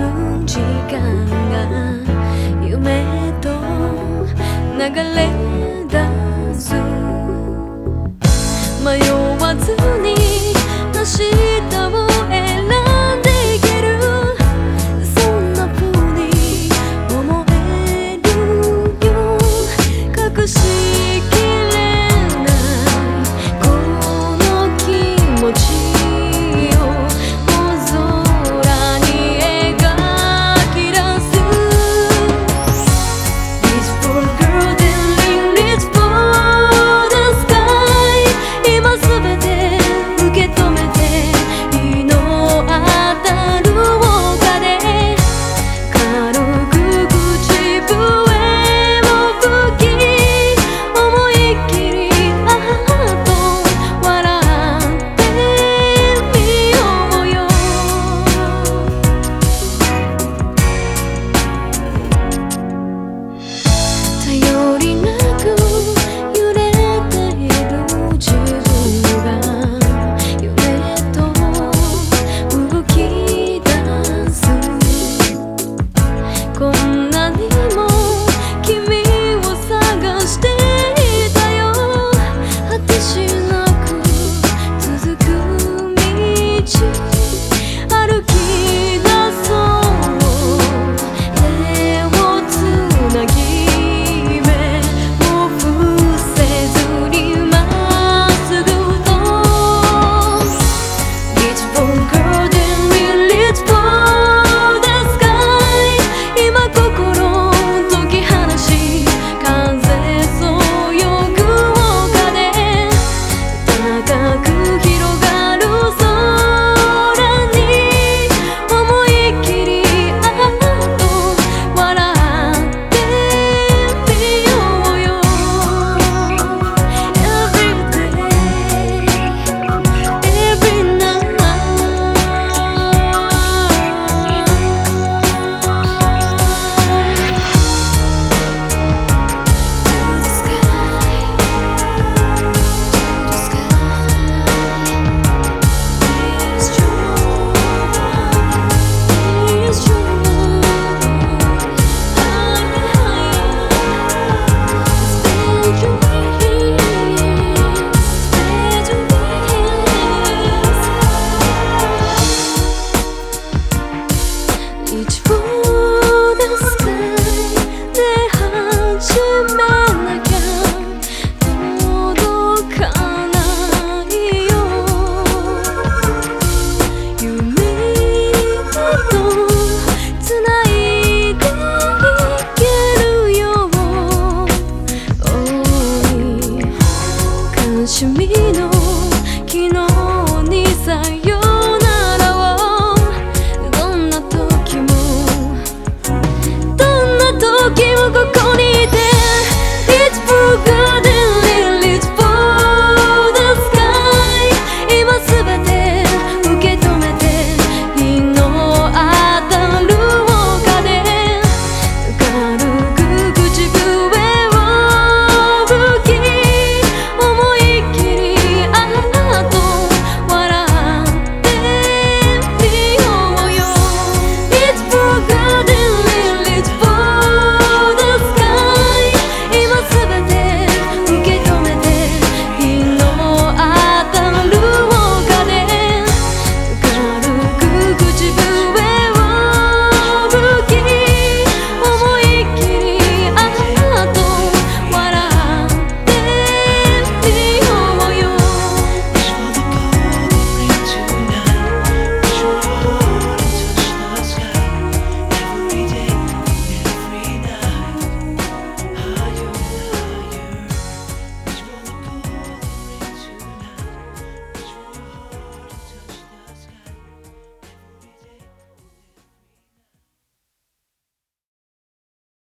You.